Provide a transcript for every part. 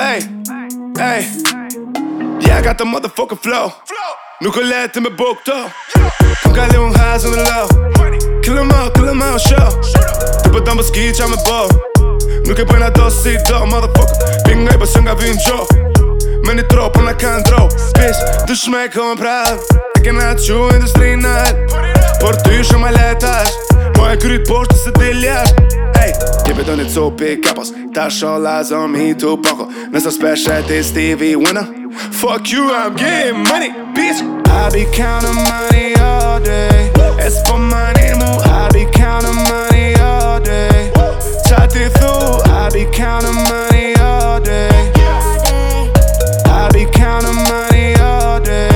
Ej, ej Ja got the motherfucker flow. Nuk o të me bo këto Më ka li unë hazën në low. Killë më, killë më o show Të pëtë më ski qa me bo Nuk e bëjnë ato si do, motherfucker. Ping nga i pësën nga vynë gjo Me një tro, për në kanë tro Bitch, dush me këmë prap E kena që industrinat Por ty shumë e letash Ma e kryt poshtë se diljash Ej, jebe do një copi kapos Ta shola zomi tu poko Nësa speshe ti Stevie Winner. Fuck you, I'm getting money, bitch. I be counting money all day. It's for money mu I be counting money all day. Qati thu I be counting money all day. I be counting money all day.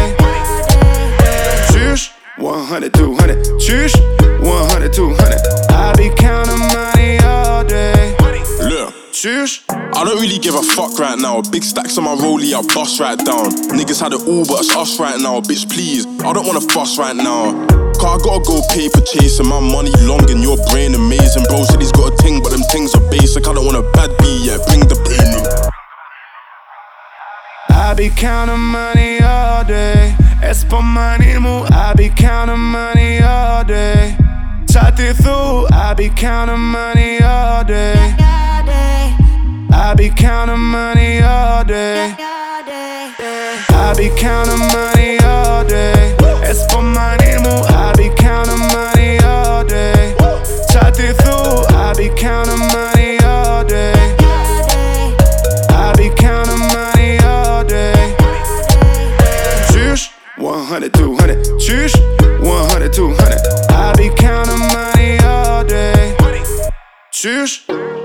Qysh 100, 200 Qysh 100, 200 I be counting money I don't really give a fuck right now. Big stacks on my rollie, I bust right down. Niggas had it all, but it's us right now. Bitch, please, I don't wanna fuss right now. Cause I gotta go paper chasing, my money long and your brain amazing. Bro said he's got a ting, but them things are basic. I don't want a bad B yet, bring the payment. I be counting money all day. Es por money move. I be counting money all day. Qati through, I be counting money all day. Be counting money all day. I be counting money all day. Es por money mu. I be counting money all day. Qati thu, I be counting money all day. I be counting money all day. Qysh 100, 200 Qysh 100, 200 I be counting money all day Qysh